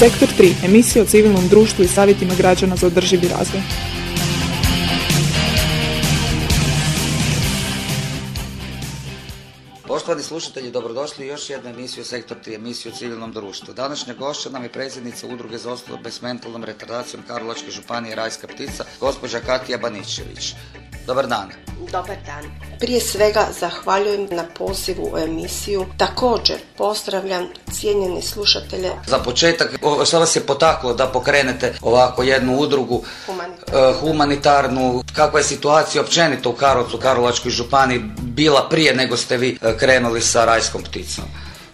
Sektor 3. Emisija o civilnom društvu i savjetima građana za održivi razvoj. Poštovani slušatelji, dobrodošli u još jednu emisiju Sektor 3, emisiju o civilnom društvu. Današnja gošća nam je predsjednica Udruge za osobe s mentalnom retardacijom Karlovačke županije Rajska ptica, gospođa Katija Baničević. Dobar dan. Dobar dan. Prije svega zahvaljujem na pozivu u emisiju. Također pozdravljam cijenjene slušatelje. Za početak, što vas je potaklo da pokrenete ovako jednu udrugu Humanitarnu. eh, humanitarnu? Kakva je situacija općenito u Karlovcu, Karlovačkoj županiji bila prije nego ste vi eh, krenuli sa rajskom pticom?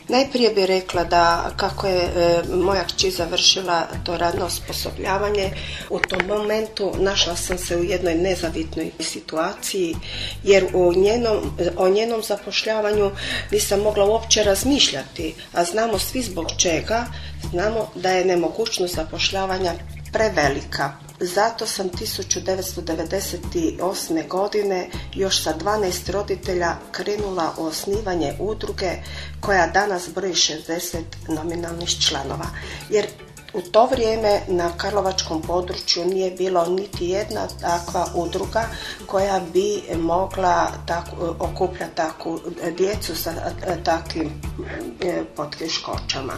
Najprije bih rekla da kako je e, moja kći završila to radno osposobljavanje, u tom momentu našla sam se u jednoj nezavitnoj situaciji jer u njenom, o njenom zapošljavanju nisam mogla uopće razmišljati, a znamo svi zbog čega, znamo da je nemogućnost zapošljavanja prevelika. Zato sam 1998. godine još sa 12 roditelja krenula u osnivanje udruge koja danas broji 60 nominalnih članova. Jer u to vrijeme na Karlovačkom području nije bilo niti jedna takva udruga koja bi mogla tako, okupljati takvu djecu sa e, takvim e, poteškoćama.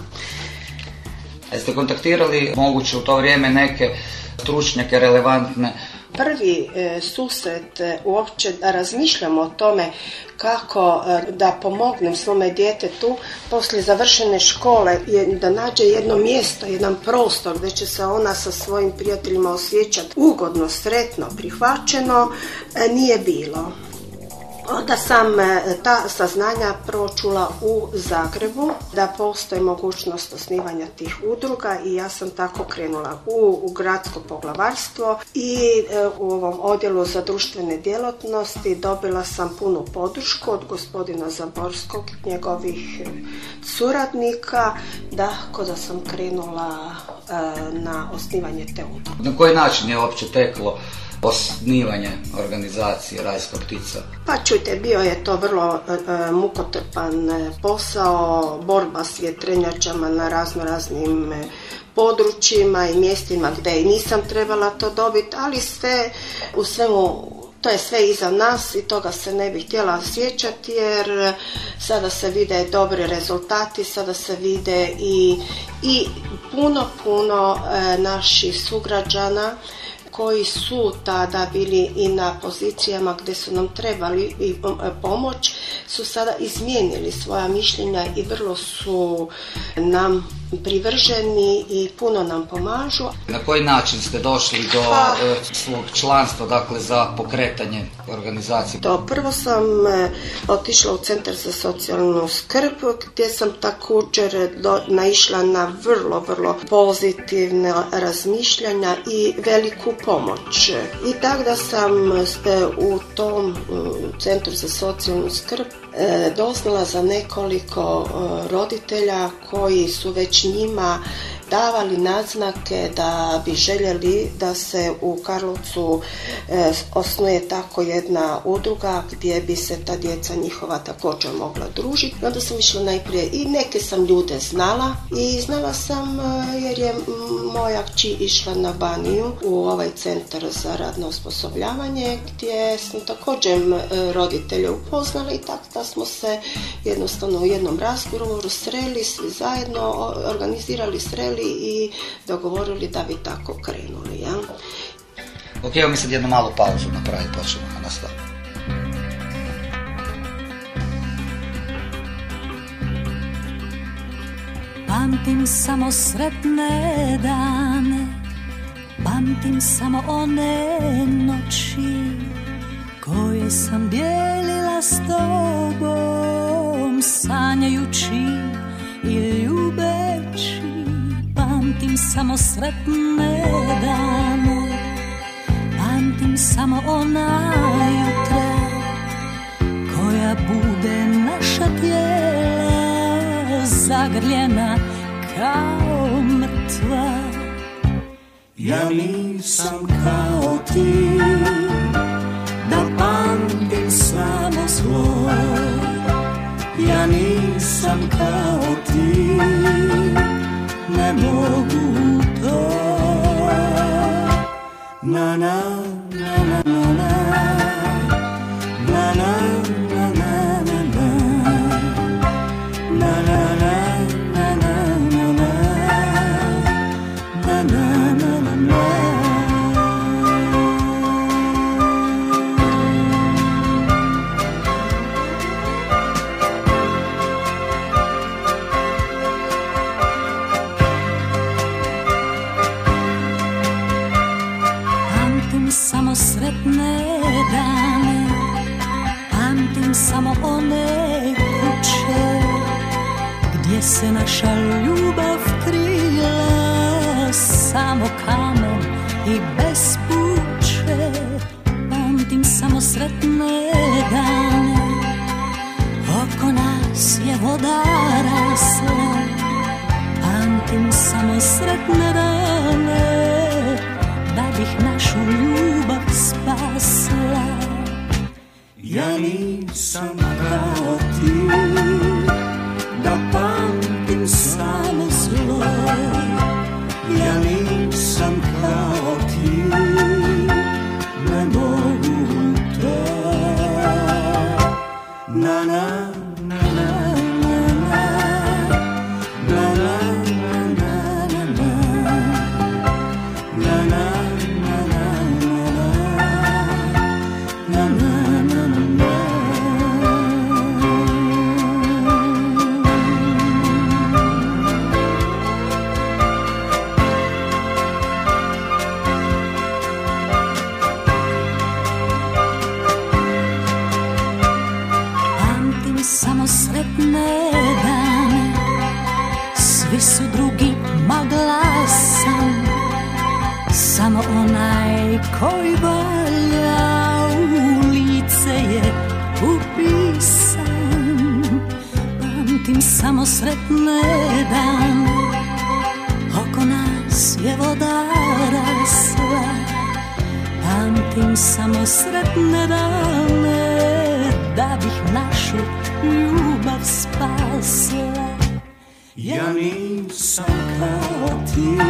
Jeste kontaktirali moguće u to vrijeme neke stručnjake relevantne prvi e, susret e, uopće da razmišljam o tome kako e, da pomognem svome djetetu poslije završene škole da nađe jedno mjesto, jedan prostor gdje će se ona sa svojim prijateljima osjećati ugodno, sretno, prihvaćeno, nije bilo. Onda sam e, ta saznanja pročula u Zagrebu da postoji mogućnost osnivanja tih udruga i ja sam tako krenula u, u gradsko poglavarstvo i e, u ovom odjelu za društvene djelatnosti dobila sam punu podršku od gospodina Zaborskog i njegovih e, suradnika da da sam krenula na osnivanje te udruge. Na koji način je uopće teklo osnivanje organizacije Rajska ptica? Pa čujte, bio je to vrlo e, e, mukotrpan e, posao, borba s vjetrenjačama na razno raznim e, područjima i mjestima gdje i nisam trebala to dobiti, ali sve u svemu to je sve iza nas i toga se ne bih htjela sjećati jer sada se vide dobri rezultati, sada se vide i, i puno, puno e, naših sugrađana koji su tada bili i na pozicijama gdje su nam trebali i e, pomoć, su sada izmijenili svoja mišljenja i vrlo su nam privrženi i puno nam pomažu. Na koji način ste došli do Pa- e, svog članstva, dakle za pokretanje organizacije? To prvo sam e, otišla u Centar za socijalnu skrb gdje sam također do, naišla na vrlo, vrlo pozitivne razmišljanja i veliku pomoć. I tako da sam e, u tom Centru za socijalnu skrb doznala za nekoliko e, roditelja koji su već njima davali naznake da bi željeli da se u Karlovcu e, osnuje tako jedna udruga gdje bi se ta djeca njihova također mogla družiti. Onda sam išla najprije i neke sam ljude znala i znala sam e, jer je moja kći išla na Baniju u ovaj centar za radno osposobljavanje gdje smo također e, roditelje upoznali i tako da smo se jednostavno u jednom razgovoru sreli svi zajedno, organizirali sreli i dogovorili da bi tako krenuli. Ja? Ok, evo mi sad jednu malu pauzu napraviti, pa ćemo nastaviti. Pamtim samo sretne dane Pamtim samo one noći Koje sam dijelila s tobom Sanjajući i ljubeći Pamtim samo sretne dane Pamtim samo ona jutra koja bude naša tijela zagrljena kao mrtva. Ja nisam kao ti Da pamtim samo zlo Ja nisam kao ti mogutó. no, na. Naša ljubav krila Samo kamen i bez puče Pamtim samo sretne dane. Oko nas je voda rasla Pamtim samo sretne dane Da bih našu ljubav spasla. Ja nisam kao ti Da pamtim dane Oko nas je voda rasla. Pamtim samo sretne dane Da bih našu ljubav spasla. Ja nisam kao ti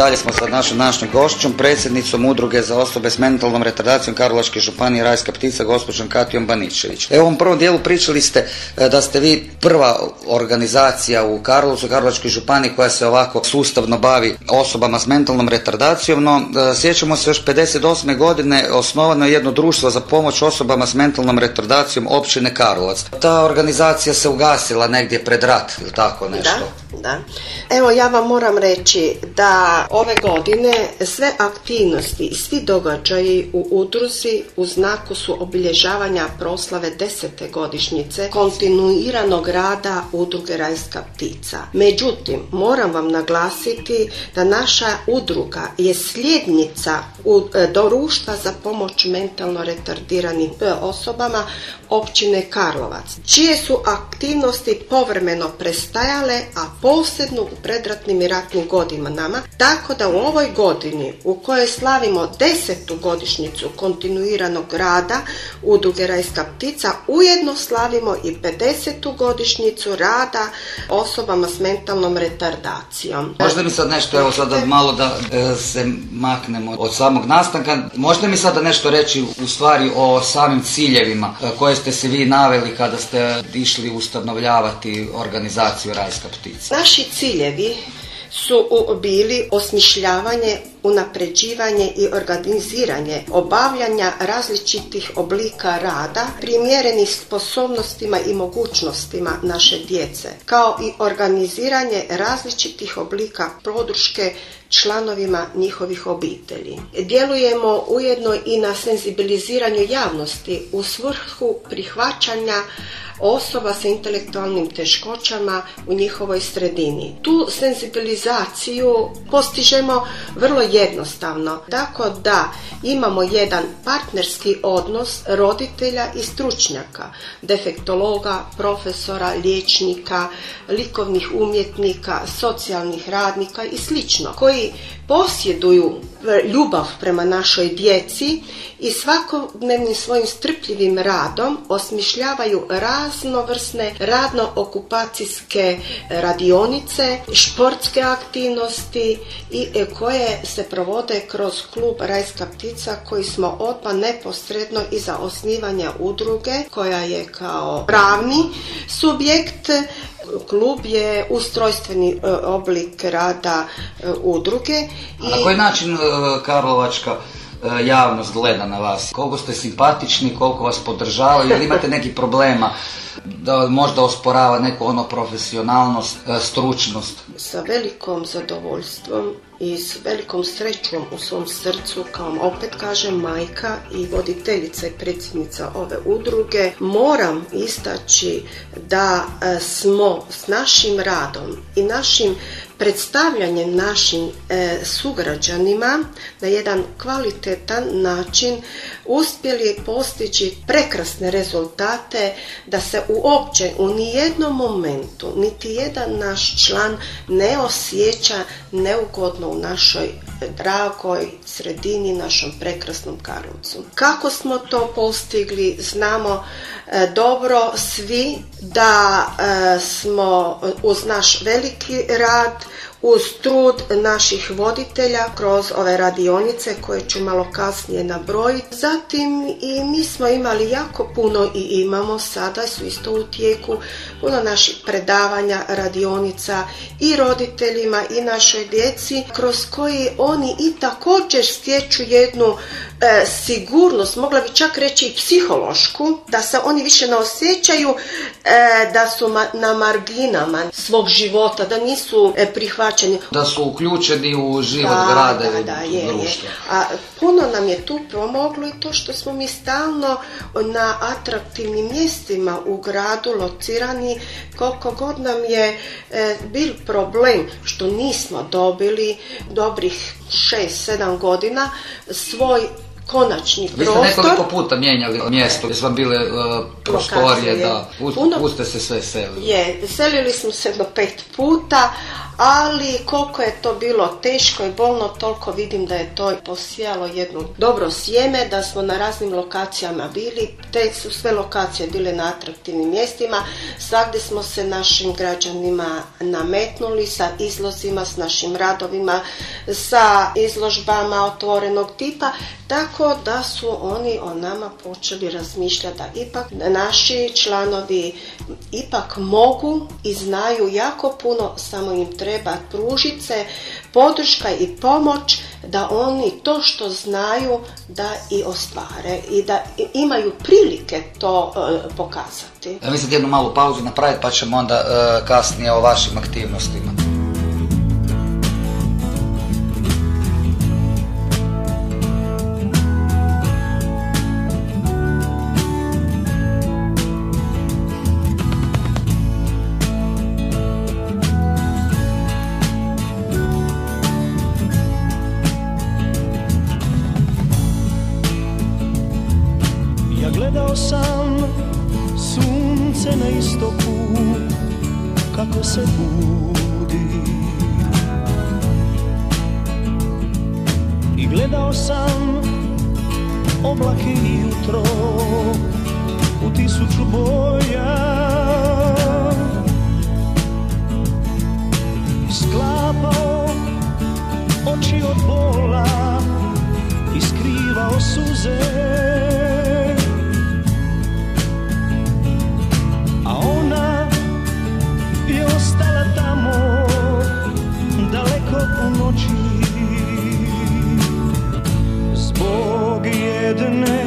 Dalje smo sa našom današnjom gošćom, predsjednicom udruge za osobe s mentalnom retardacijom Karlovačke županije Rajska ptica, gospođom Katijom Baničević. Evo u ovom prvom dijelu pričali ste e, da ste vi prva organizacija u Karlovcu, Karlovačkoj županiji koja se ovako sustavno bavi osobama s mentalnom retardacijom, no e, sjećamo se još 58. godine osnovano je jedno društvo za pomoć osobama s mentalnom retardacijom općine Karlovac. Ta organizacija se ugasila negdje pred rat ili tako nešto. Da, da. Evo ja vam moram reći da ove godine sve aktivnosti i svi događaji u udruzi u znaku su obilježavanja proslave desete godišnjice kontinuiranog rada udruge Rajska ptica. Međutim, moram vam naglasiti da naša udruga je sljednica u e, društva za pomoć mentalno retardiranim osobama općine Karlovac, čije su aktivnosti povremeno prestajale, a posebno u predratnim i ratnim godinama, tako da u ovoj godini u kojoj slavimo desetu godišnjicu kontinuiranog rada udruge Rajska ptica, ujedno slavimo i 50. godišnjicu rada osobama s mentalnom retardacijom. Možete mi sad nešto, evo sada malo da e, se maknemo od samog nastanka, možete mi sada nešto reći u stvari o samim ciljevima e, koje ste se vi naveli kada ste išli ustanovljavati organizaciju Rajska ptica? Naši ciljevi su bili osmišljavanje unapređivanje i organiziranje obavljanja različitih oblika rada primjerenih sposobnostima i mogućnostima naše djece, kao i organiziranje različitih oblika podrške članovima njihovih obitelji. Djelujemo ujedno i na senzibiliziranju javnosti u svrhu prihvaćanja osoba sa intelektualnim teškoćama u njihovoj sredini. Tu senzibilizaciju postižemo vrlo jednostavno, tako da imamo jedan partnerski odnos roditelja i stručnjaka, defektologa, profesora, liječnika, likovnih umjetnika, socijalnih radnika i slično, koji posjeduju ljubav prema našoj djeci i svakodnevnim svojim strpljivim radom osmišljavaju raznovrsne radno-okupacijske radionice, športske aktivnosti i e, koje se provode kroz klub Rajska ptica koji smo odmah neposredno iza osnivanja udruge koja je kao pravni subjekt klub je ustrojstveni e, oblik rada e, udruge. I... Na koji način e, Karlovačka javnost gleda na vas? Koliko ste simpatični, koliko vas podržavaju, ili imate neki problema da možda osporava neku ono profesionalnost, stručnost? Sa velikom zadovoljstvom i s velikom srećom u svom srcu, kao opet kažem majka i voditeljica i predsjednica ove udruge, moram istaći da smo s našim radom i našim predstavljanjem našim e, sugrađanima na jedan kvalitetan način uspjeli postići prekrasne rezultate da se uopće u nijednom momentu niti jedan naš član ne osjeća neugodno u našoj dragoj sredini, našom prekrasnom Karlovcu. Kako smo to postigli, znamo dobro svi da e, smo uz naš veliki rad uz trud naših voditelja kroz ove radionice koje ću malo kasnije nabrojiti. Zatim i mi smo imali jako puno i imamo sada su isto u tijeku puno naših predavanja, radionica i roditeljima i našoj djeci kroz koji oni i također stječu jednu e, sigurnost, mogla bi čak reći i psihološku, da se oni više ne osjećaju e, da su na marginama svog života, da nisu e, prihvaćeni. Da su uključeni u život da, grada da, da, je, A puno nam je tu pomoglo i to što smo mi stalno na atraktivnim mjestima u gradu locirani, koliko god nam je e, bil problem što nismo dobili dobrih 6-7 godina svoj konačni Vi ste nekoliko puta mijenjali mjesto gdje su bile uh, prostorije, da. Puste se sve selili. Je, selili smo se do pet puta, ali koliko je to bilo teško i bolno, toliko vidim da je to posijalo jedno dobro sjeme, da smo na raznim lokacijama bili, te su sve lokacije bile na atraktivnim mjestima, svakdje smo se našim građanima nametnuli sa izlozima, s našim radovima, sa izložbama otvorenog tipa, tako da su oni o nama počeli razmišljati da ipak naši članovi ipak mogu i znaju jako puno, samo im treba pružiti se podrška i pomoć da oni to što znaju da i ostvare i da imaju prilike to e, pokazati. Ja mislim jednu malu pauzu napraviti pa ćemo onda e, kasnije o vašim aktivnostima. Sklapao oči od bola I skrivao suze. A ona je ostala tamo Daleko u noći. Zbog jedne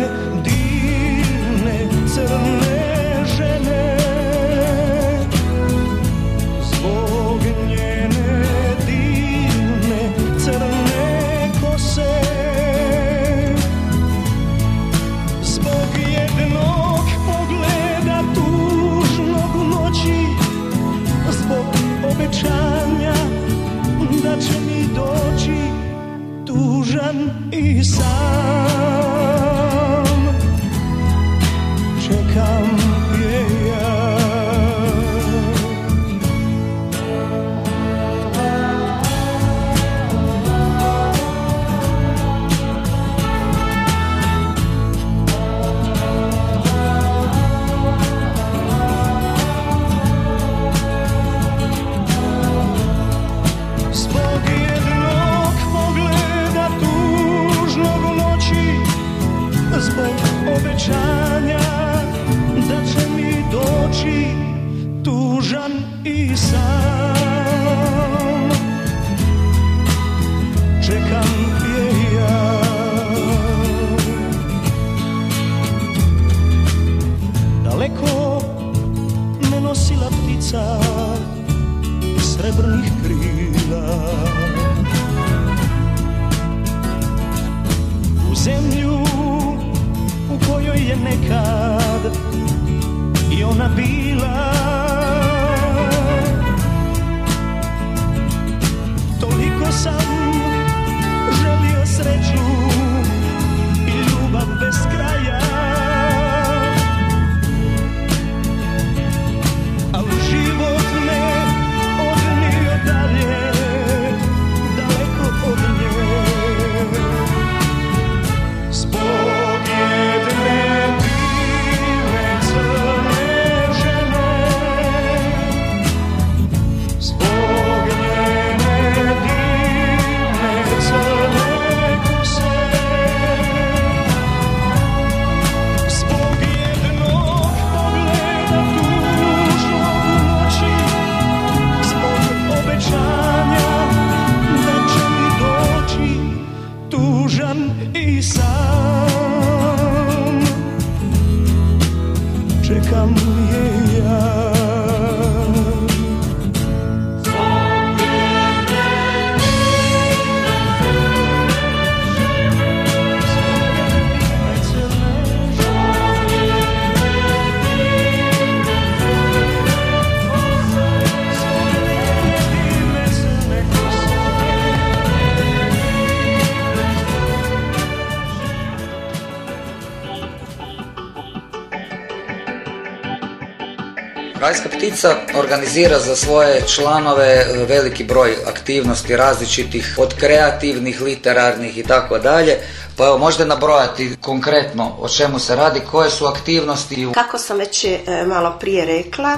Ptica organizira za svoje članove e, veliki broj aktivnosti različitih, od kreativnih, literarnih i tako dalje. Pa evo, možete nabrojati konkretno o čemu se radi, koje su aktivnosti. Kako sam već e, malo prije rekla,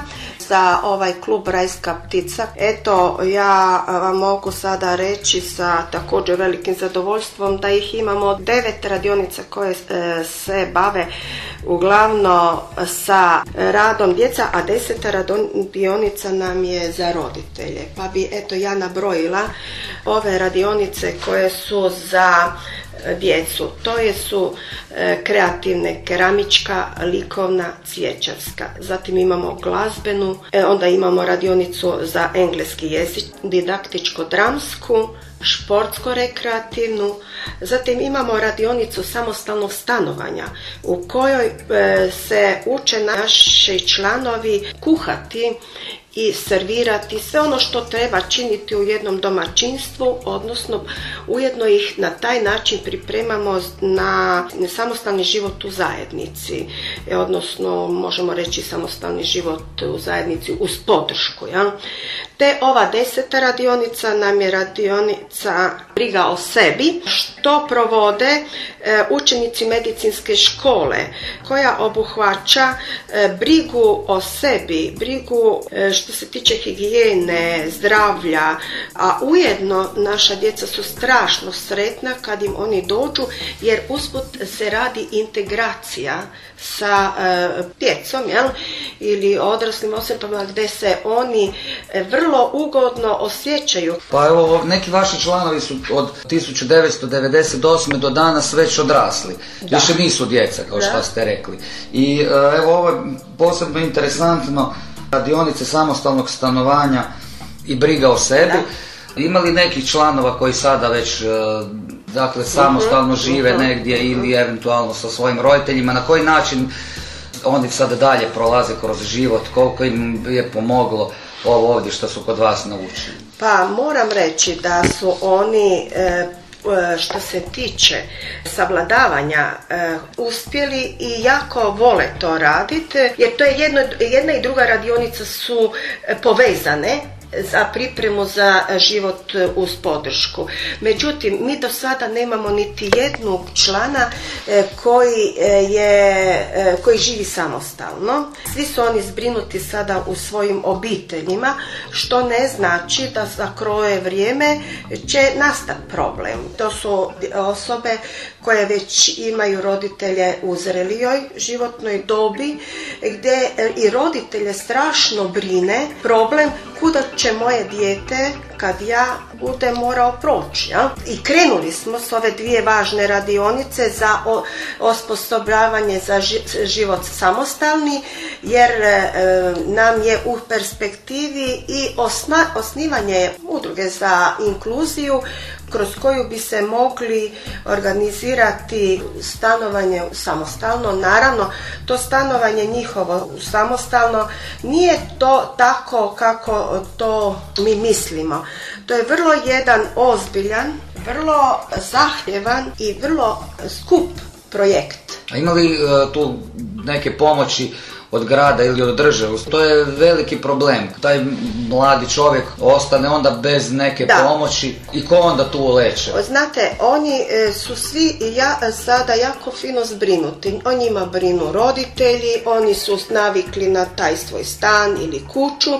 za ovaj klub Rajska ptica, eto ja vam mogu sada reći sa također velikim zadovoljstvom da ih imamo devet radionica koje e, se bave uglavnom sa radom djeca, a deset radionica nam je za roditelje. Pa bi eto ja nabrojila ove radionice koje su za djecu. To je su e, kreativne keramička, likovna, cvjećarska. Zatim imamo glazbenu, e, onda imamo radionicu za engleski jezik, didaktičko-dramsku, športsko-rekreativnu. Zatim imamo radionicu samostalnog stanovanja u kojoj e, se uče naši članovi kuhati i servirati sve ono što treba činiti u jednom domaćinstvu, odnosno ujedno ih na taj način pripremamo na samostalni život u zajednici, e, odnosno možemo reći samostalni život u zajednici uz podršku. Ja? Te ova deseta radionica nam je radionica briga o sebi, što provode e, učenici medicinske škole, koja obuhvaća e, brigu o sebi, brigu e, što se tiče higijene, zdravlja, a ujedno naša djeca su strašno sretna kad im oni dođu jer usput se radi integracija sa e, djecom jel? ili odraslim osobama gdje se oni e, vrlo ugodno osjećaju. Pa evo, neki vaši članovi su od 1998. do danas već odrasli. Više nisu djeca, kao što ste rekli. I e, evo ovo je posebno interesantno, radionice samostalnog stanovanja i briga o sebi. Ima li nekih članova koji sada već dakle samostalno žive negdje ili eventualno sa svojim roditeljima, na koji način oni sada dalje prolaze kroz život, koliko im je pomoglo ovo ovdje što su kod vas naučili? Pa moram reći da su oni e, e, što se tiče savladavanja e, uspjeli i jako vole to raditi jer to je jedno, jedna i druga radionica su povezane za pripremu za život uz podršku. Međutim, mi do sada nemamo niti jednog člana e, koji, e, je, e, koji živi samostalno. Svi su oni zbrinuti sada u svojim obiteljima, što ne znači da za kroje vrijeme će nastati problem. To su osobe koje već imaju roditelje u zrelijoj životnoj dobi, gdje i roditelje strašno brine problem kuda će moje dijete kad ja budem morao proći. Ja? I krenuli smo s ove dvije važne radionice za osposobljavanje za život samostalni jer e, nam je u perspektivi i osnivanje udruge za inkluziju kroz koju bi se mogli organizirati stanovanje samostalno. Naravno, to stanovanje njihovo samostalno nije to tako kako to mi mislimo. To je vrlo jedan ozbiljan, vrlo zahtjevan i vrlo skup projekt. A ima li e, tu neke pomoći od grada ili od države. To je veliki problem. Taj mladi čovjek ostane onda bez neke pomoći i ko onda tu uleče? Znate, oni e, su svi ja, sada jako fino zbrinuti. O njima brinu roditelji, oni su navikli na taj svoj stan ili kuću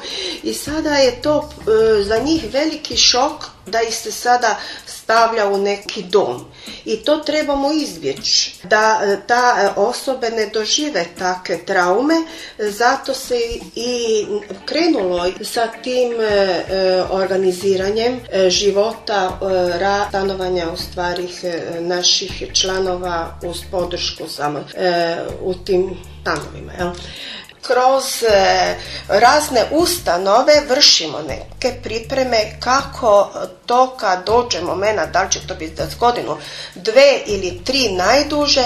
i sada je to e, za njih veliki šok da ih se sada stavlja u neki dom. I to trebamo izbjeći, da e, ta e, osobe ne dožive takve traume, zato se i krenulo sa tim e, organiziranjem života, stanovanja u stvari naših članova uz podršku samo u tim stanovima. Jel? Kroz e, razne ustanove vršimo neke pripreme kako to kad dođe momena, da li će to biti za godinu, dve ili tri najduže,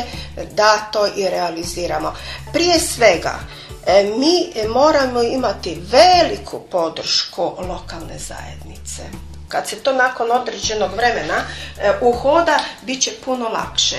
da to i realiziramo. Prije svega, e, mi moramo imati veliku podršku lokalne zajednice. Kad se to nakon određenog vremena e, uhoda, bit će puno lakše.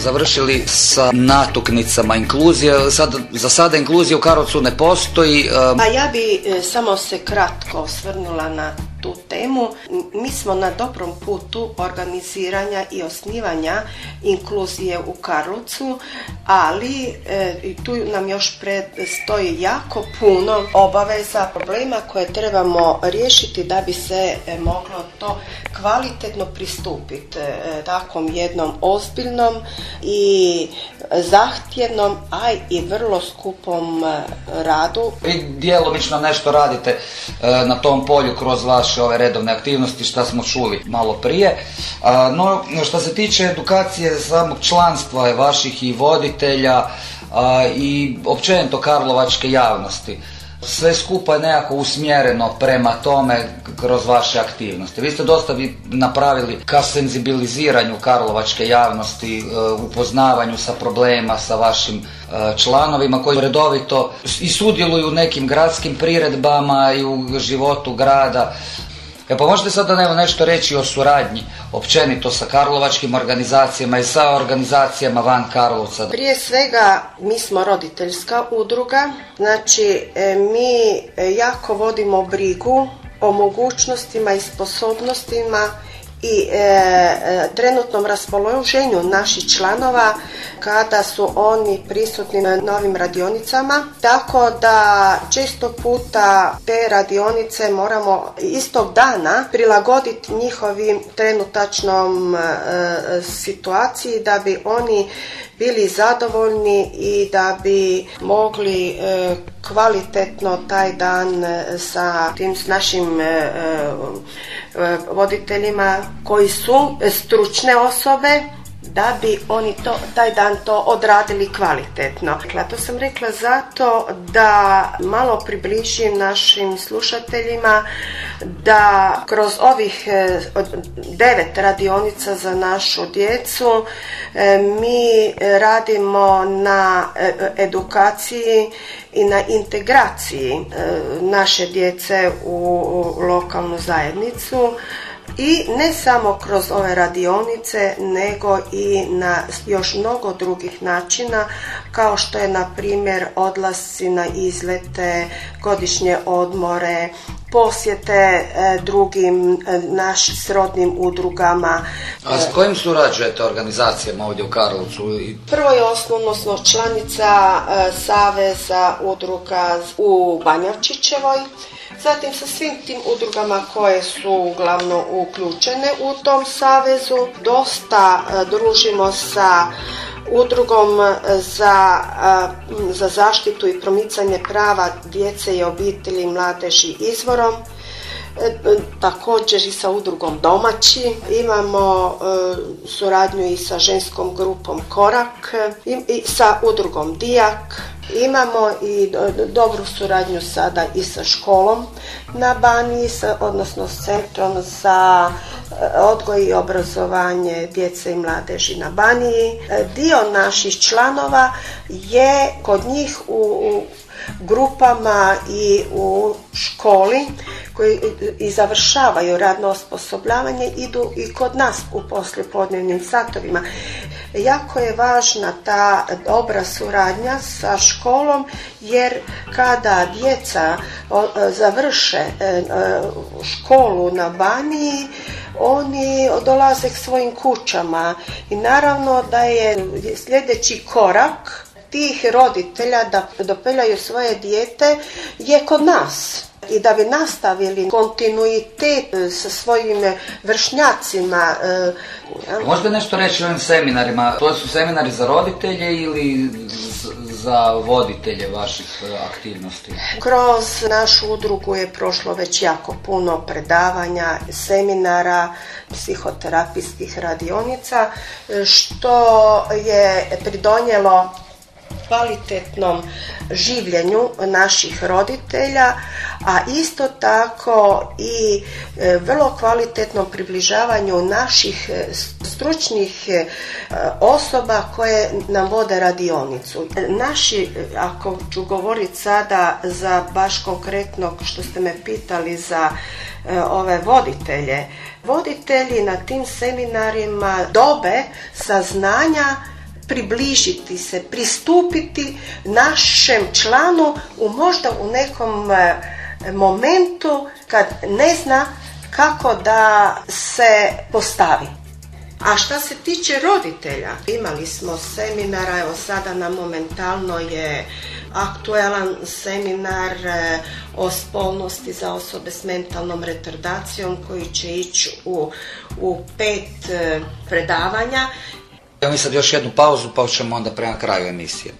Završili sa natuknicama inkluzije. Sad, za sada inkluzija u Karlovcu ne postoji. e, A ja bi e, samo se kratko osvrnula na tu temu. Mi smo na dobrom putu organiziranja i osnivanja inkluzije u Karlovcu, ali e, tu nam još predstoji jako puno obaveza, problema koje trebamo riješiti da bi se e, moglo to kvalitetno pristupiti e, takvom jednom ozbiljnom i zahtjevnom, a i vrlo skupom e, radu Vi djelomično nešto radite e, na tom polju kroz vaše ove redovne aktivnosti što smo čuli malo prije. No, što se tiče edukacije samog članstva vaših i voditelja i općenito karlovačke javnosti, sve skupa nekako usmjereno prema tome kroz vaše aktivnosti. Vi ste dosta vi napravili ka senzibiliziranju karlovačke javnosti, e, upoznavanju sa problema, sa vašim e, članovima koji redovito i sudjeluju u nekim gradskim priredbama i u životu grada. E pa možete sada evo nešto reći o suradnji općenito sa karlovačkim organizacijama i sa organizacijama van Karlovca? Prije svega mi smo roditeljska udruga, znači e, mi e, jako vodimo brigu o mogućnostima i sposobnostima i e, e, trenutnom raspoloženju naših članova kada su oni prisutni na novim radionicama. Tako da često puta te radionice moramo istog dana prilagoditi njihovim trenutačnom e, situaciji da bi oni bili zadovoljni i da bi mogli e, kvalitetno taj dan e, sa tim s našim e, e, voditeljima koji su stručne osobe da bi oni to, taj dan to odradili kvalitetno. Dakle, to sam rekla zato da malo približim našim slušateljima da kroz ovih e, devet radionica za našu djecu e, mi radimo na e, edukaciji i na integraciji naše djece u lokalnu zajednicu i ne samo kroz ove radionice, nego i na još mnogo drugih načina, kao što je na primjer odlasci na izlete, godišnje odmore, posjete e, drugim e, našim srodnim udrugama. A s kojim surađujete organizacijama ovdje u Karlovcu? I Prvo i osnovno smo članica e, Saveza udruga u Banjavčićevoj, zatim sa svim tim udrugama koje su uglavnom uključene u tom savezu. Dosta e, družimo sa udrugom e, za, e, za zaštitu i promicanje prava djece i obitelji mladeži izvorom. Također i sa udrugom Domaći. Imamo e, suradnju i sa ženskom grupom Korak i, i sa udrugom Dijak. Imamo i do- do- dobru suradnju sada i sa školom na Baniji, odnosno s Centrom za e, odgoj i obrazovanje djece i mladeži na Baniji. E, Dio naših članova je kod njih u, u grupama i u školi koji i završavaju radno osposobljavanje idu i kod nas u poslijepodnevnim satovima. Jako je važna ta dobra suradnja sa školom jer kada djeca e, završe e, e, školu na Baniji oni dolaze k svojim kućama. I naravno da je sljedeći korak tih roditelja da dopeljaju svoje dijete je kod nas i da bi nastavili kontinuitet e, sa svojim vršnjacima. e? Možete nešto reći o ovim seminarima? To su seminari za roditelje ili za voditelje vaših e, aktivnosti? Kroz našu udrugu je prošlo već jako puno predavanja, seminara, psihoterapijskih radionica, e, što je pridonijelo kvalitetnom življenju naših roditelja, a isto tako i e, vrlo kvalitetnom približavanju naših e, stručnih e, osoba koje nam vode radionicu. Naši, ako ću govoriti sada za baš konkretno što ste me pitali za ove voditelje. Voditelji na tim seminarima dobe saznanja približiti se, pristupiti našem članu u možda u nekom e, momentu kad ne zna kako da se postavi. A šta se tiče roditelja, imali smo seminara, evo sada nam momentalno je aktualan seminar e, o spolnosti za osobe s mentalnom retardacijom koji će ići u, u pet e, predavanja. Evo mi sad još jednu pauzu pa ćemo onda prema kraju emisije.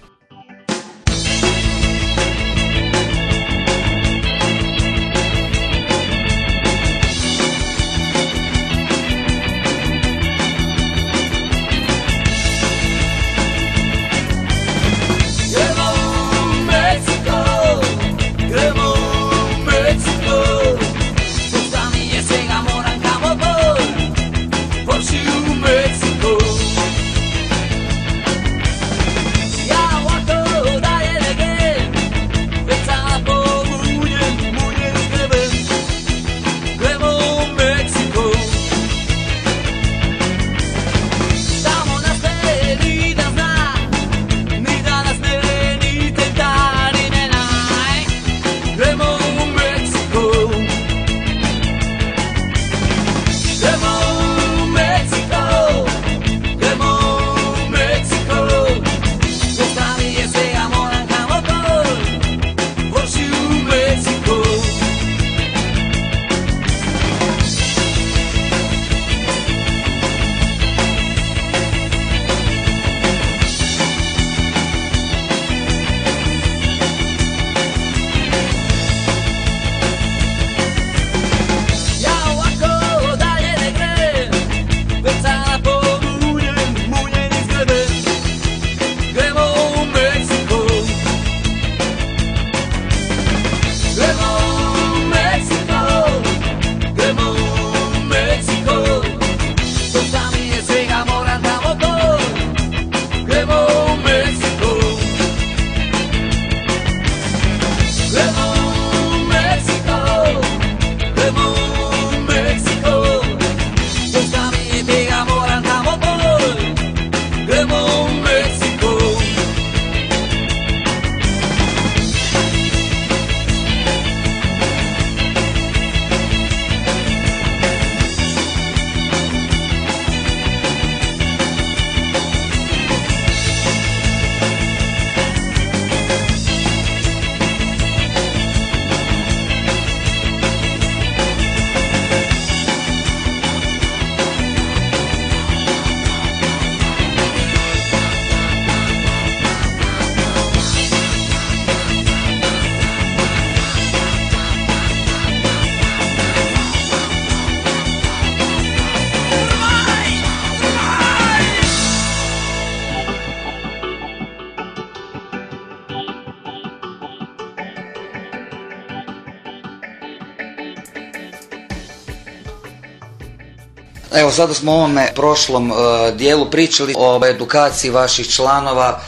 Evo sada smo u ovome prošlom e, dijelu pričali o edukaciji vaših članova,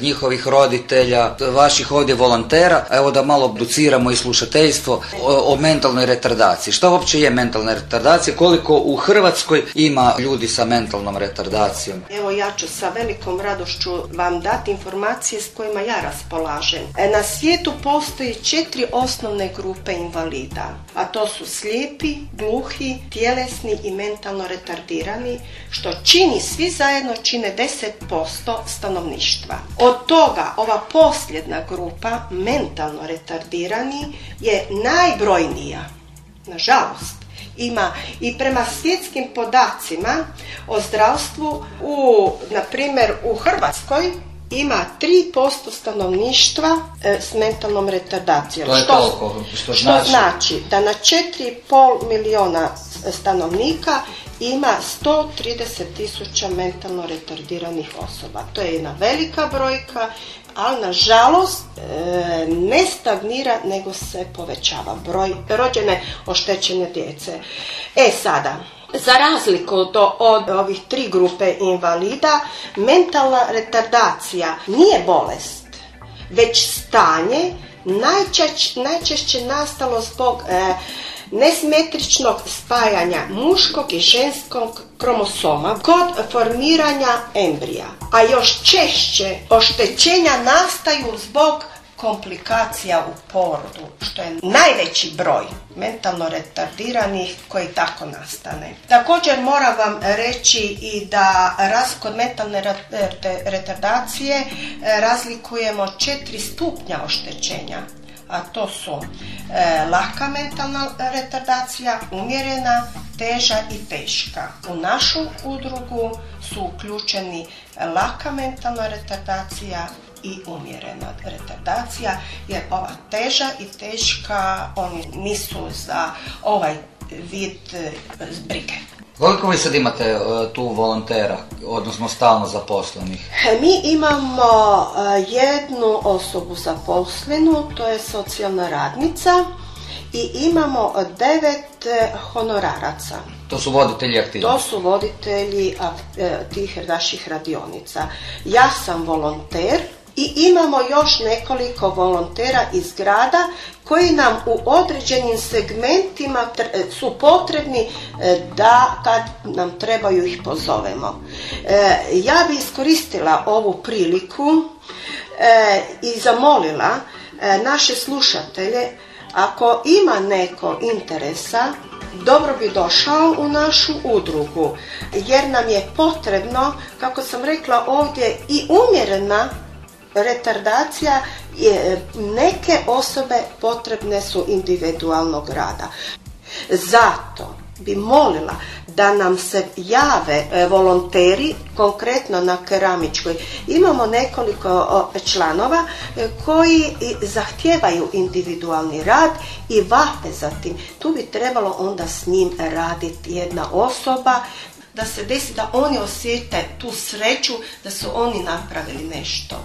njihovih roditelja, vaših ovdje volontera. Evo da malo educiramo i slušateljstvo o, mentalnoj retardaciji. Šta uopće je mentalna retardacija? Koliko u Hrvatskoj ima ljudi sa mentalnom retardacijom? Evo ja ću sa velikom radošću vam dati informacije s kojima ja raspolažem. E, Na svijetu postoji četiri osnovne grupe invalida, a to su slijepi, gluhi, tjelesni i mentalno retardirani, što čini svi zajedno čine 10% stanovništva. Od toga ova posljedna grupa, mentalno retardirani, je najbrojnija. Nažalost, ima i prema svjetskim podacima o zdravstvu u, na primjer, u Hrvatskoj ima 3% stanovništva e, s mentalnom retardacijom. To je toliko, što znači? znači da na 4,5 miliona stanovnika ima 130 tisuća mentalno retardiranih osoba. To je jedna velika brojka, ali nažalost e, ne stagnira nego se povećava broj rođene oštećene djece. E sada, za razliku od, od ovih tri grupe invalida, mentalna retardacija nije bolest, već stanje najčešće, najčešće nastalo zbog e, nesmetričnog spajanja muškog i ženskog kromosoma kod formiranja embrija. A još češće oštećenja nastaju zbog komplikacija u porodu, što je najveći broj mentalno retardiranih koji tako nastane. Također moram vam reći i da kod mentalne retardacije e, razlikujemo četiri stupnja oštećenja a to su e, laka mentalna retardacija, umjerena, teža i teška. U našu udrugu su uključeni laka mentalna retardacija i umjerena retardacija, jer ova teža i teška oni nisu za ovaj vid e, brige. Koliko vi sad imate e, tu volontera, odnosno stalno zaposlenih? Mi imamo e, jednu osobu zaposlenu, to je socijalna radnica i imamo devet honoraraca. To su voditelji aktivnosti? To su voditelji tih naših radionica. Ja sam volonter, i imamo još nekoliko volontera iz grada koji nam u određenim segmentima e, su potrebni e, da kad nam trebaju ih pozovemo. E, ja bi iskoristila ovu priliku i zamolila naše slušatelje ako ima neko interesa dobro bi došao u našu udrugu jer nam je potrebno, kako sam rekla ovdje, i umjerena retardacija je, neke osobe potrebne su individualnog rada. Zato bi molila da nam se jave e, volonteri, konkretno na keramičkoj. Imamo nekoliko članova e, koji zahtijevaju individualni rad i vape za tim. Tu bi trebalo onda s njim raditi jedna osoba da se desi da oni osjete tu sreću da su oni napravili nešto.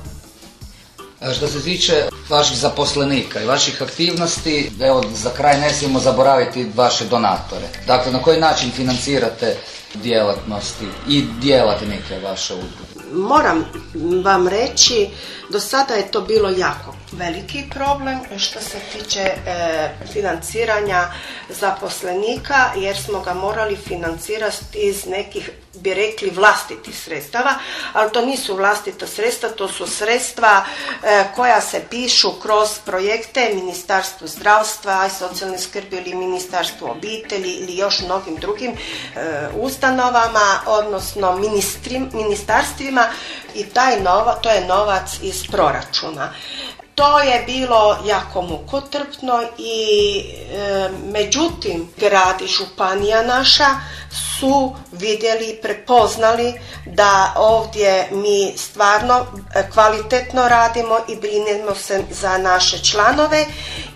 Što se tiče vaših zaposlenika i vaših aktivnosti, evo za kraj ne smijemo zaboraviti vaše donatore. Dakle, na koji način financirate djelatnosti i djelatnike vaše udruge? Moram vam reći, do sada je to bilo jako veliki problem što se tiče e, financiranja zaposlenika jer smo ga morali financirati iz nekih bi rekli vlastitih sredstava, ali to nisu vlastita sredstva, to su sredstva e, koja se pišu kroz projekte Ministarstvo zdravstva i socijalne skrbi ili Ministarstvo obitelji ili još mnogim drugim e, ustanovama, odnosno ministarstvima i taj nova, to je novac iz proračuna. To je bilo jako mukotrpno i e, međutim grad i županija naša su vidjeli, prepoznali da ovdje mi stvarno e, kvalitetno radimo i brinemo se za naše članove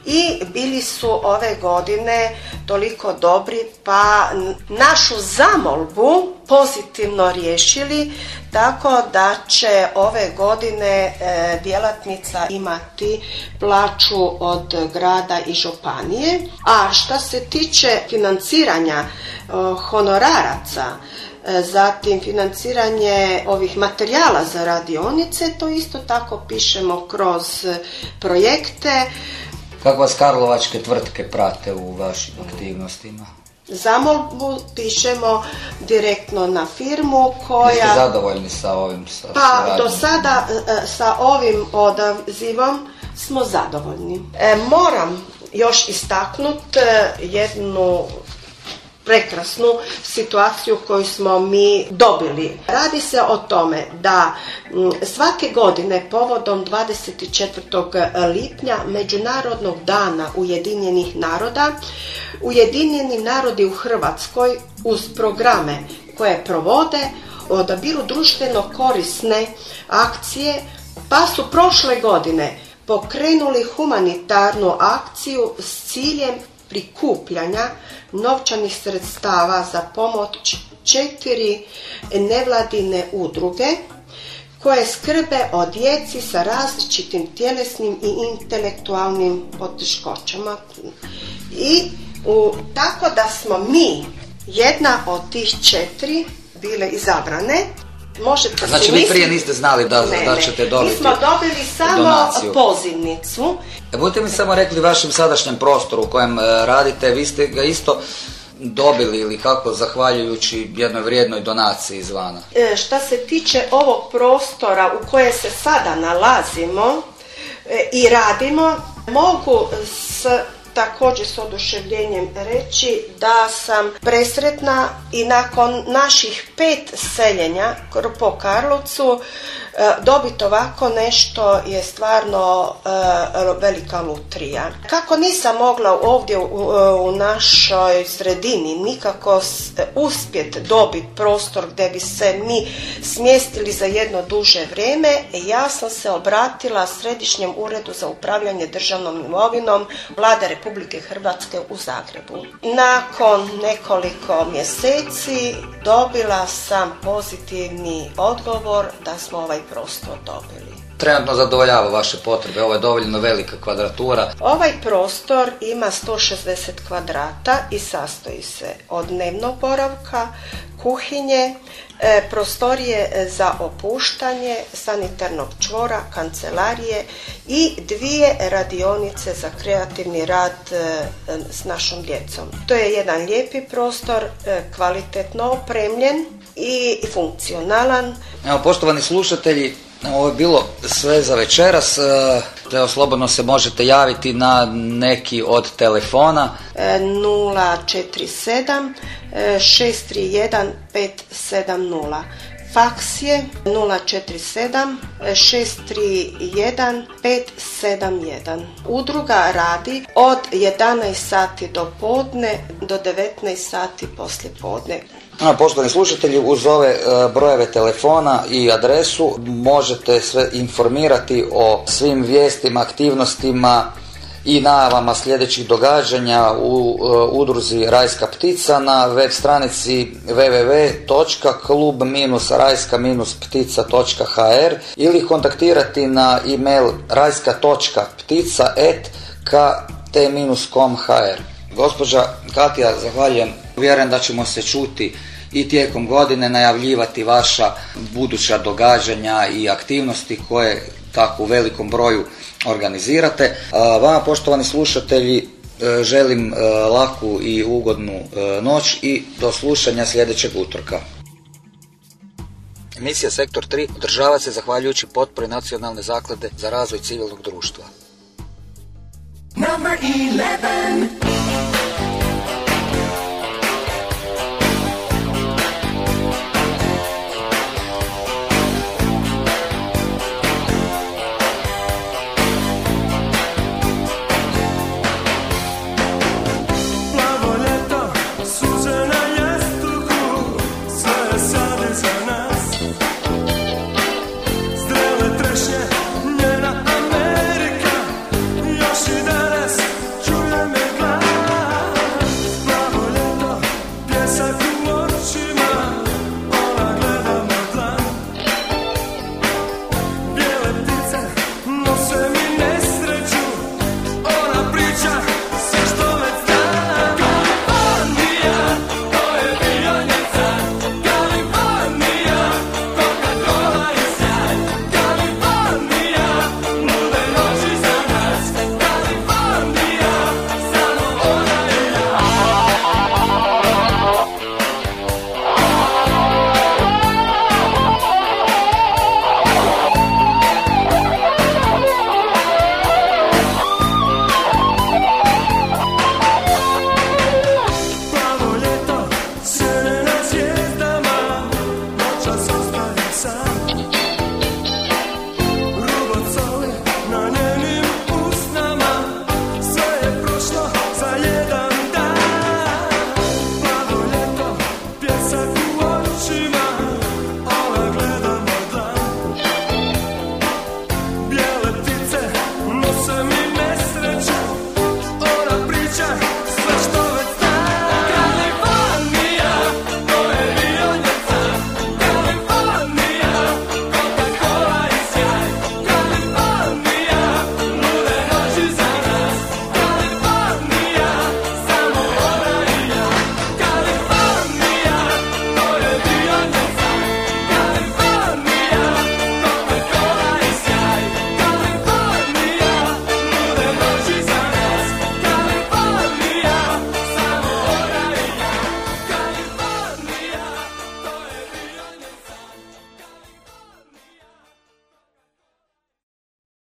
i bili su ove godine toliko dobri pa našu zamolbu pozitivno riješili tako da će ove godine e, djelatnica imati plaću od grada i županije. A što se tiče financiranja e, honoraraca, e, zatim financiranje ovih materijala za radionice, to isto tako pišemo kroz projekte. Kako vas karlovačke tvrtke prate u vašim aktivnostima? Zamolbu pišemo direktno na firmu koja... Jeste zadovoljni sa ovim? Sa pa do sada e, sa ovim odazivom smo zadovoljni. E, moram još istaknuti e, jednu prekrasnu situaciju koju smo mi dobili. Radi se o tome da svake godine povodom 24. lipnja Međunarodnog dana Ujedinjenih naroda Ujedinjeni narodi u Hrvatskoj uz programe koje provode odabiru društveno korisne akcije pa su prošle godine pokrenuli humanitarnu akciju s ciljem prikupljanja novčanih sredstava za pomoć četiri nevladine udruge koje skrbe o djeci sa različitim tjelesnim i intelektualnim poteškoćama. I u, tako da smo mi jedna od tih četiri bile izabrane Možete Znači si vi prije niste znali da, Ne, da ćete dobiti Mi smo dobili samo donaciju. pozivnicu. E, Budete mi samo rekli vašem sadašnjem prostoru u kojem e, radite, vi ste ga isto dobili ili kako zahvaljujući jednoj vrijednoj donaciji izvana. E, Šta se tiče ovog prostora u koje se sada nalazimo e, i radimo, mogu s također s oduševljenjem reći da sam presretna i nakon naših pet seljenja po Karlovcu e, dobiti ovako nešto je stvarno e, velika lutrija. Kako nisam mogla ovdje u, u našoj sredini nikako uspjet dobiti prostor gdje bi se mi smjestili za jedno duže vrijeme, ja sam se obratila Središnjem uredu za upravljanje državnom imovinom Vlade Republike Hrvatske u Zagrebu. Nakon nekoliko mjeseci dobila sam pozitivni odgovor da smo ovaj prostor dobili. Trenutno zadovoljava vaše potrebe, ovo je dovoljno velika kvadratura. Ovaj prostor ima 160 kvadrata i sastoji se od dnevnog boravka, kuhinje, e, prostorije za opuštanje, sanitarnog čvora, kancelarije i dvije radionice za kreativni rad e, s našom djecom. To je jedan lijepi prostor, e, kvalitetno opremljen i funkcionalan. Evo, poštovani slušatelji, ovo je bilo sve za večeras. Evo, slobodno se možete javiti na neki od telefona. E, 047 e, 631 570. Faks je 047 e, 631 571. Udruga radi od 11 sati do podne do 19 sati poslije podne. Poštovani slušatelji, uz ove e, brojeve telefona i adresu možete sve informirati o svim vijestima, aktivnostima i najavama sljedećih događanja u e, udruzi Rajska ptica na web stranici www.klub-rajska-ptica.hr ili kontaktirati na email rajska.ptica.kt-com.hr Gospođa Katija, zahvaljujem. Vjerujem da ćemo se čuti i tijekom godine najavljivati vaša buduća događanja i aktivnosti koje tako u velikom broju organizirate. Vama, poštovani slušatelji, e, želim e, laku i ugodnu e, noć i do slušanja sljedećeg utorka. Emisija Sektor 3 održava se zahvaljujući potpori Nacionalne zaklade za razvoj civilnog društva. Number 11.